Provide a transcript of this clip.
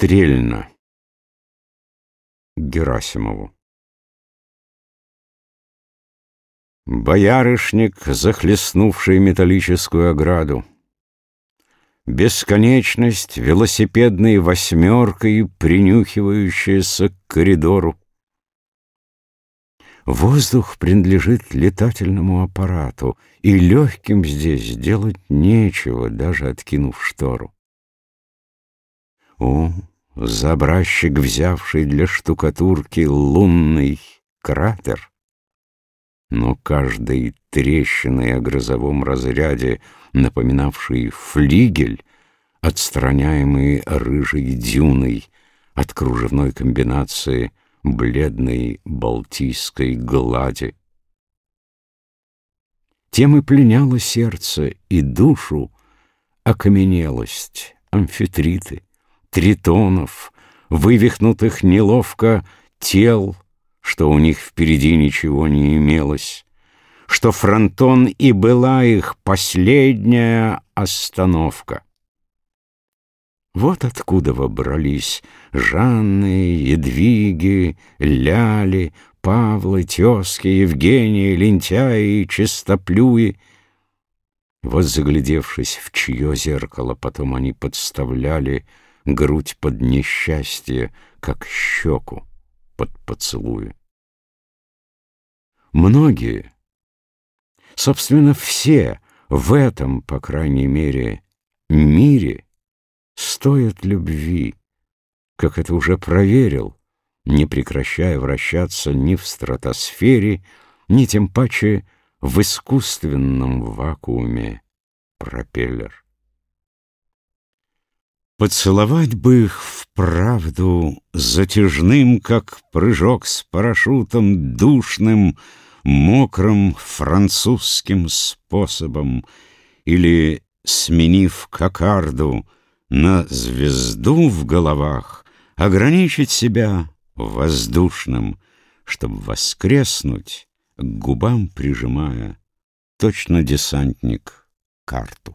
Стрельно. Герасимову. Боярышник, захлестнувший металлическую ограду. Бесконечность велосипедной восьмеркой, принюхивающаяся к коридору. Воздух принадлежит летательному аппарату, и легким здесь делать нечего, даже откинув штору. О, забращик, взявший для штукатурки лунный кратер. Но каждой трещиной о грозовом разряде, напоминавший флигель, отстраняемый рыжей дюной от кружевной комбинации бледной балтийской глади. Тем и пленяло сердце и душу окаменелость, амфитриты, тритонов, вывихнутых неловко тел, что у них впереди ничего не имелось, что фронтон и была их последняя остановка. Вот откуда вобрались Жанны, Едвиги, Ляли, Павлы, тезки, Евгении, лентяи, чистоплюи. Вот, заглядевшись в чье зеркало, потом они подставляли грудь под несчастье, как щеку под поцелуи. Многие, собственно, все в этом, по крайней мере, мире стоят любви, как это уже проверил, не прекращая вращаться ни в стратосфере, ни тем паче в искусственном вакууме пропеллер. Поцеловать бы их вправду затяжным, как прыжок с парашютом, душным, мокрым французским способом, или, сменив кокарду на звезду в головах, ограничить себя воздушным, чтобы воскреснуть, к губам прижимая, точно десантник, карту.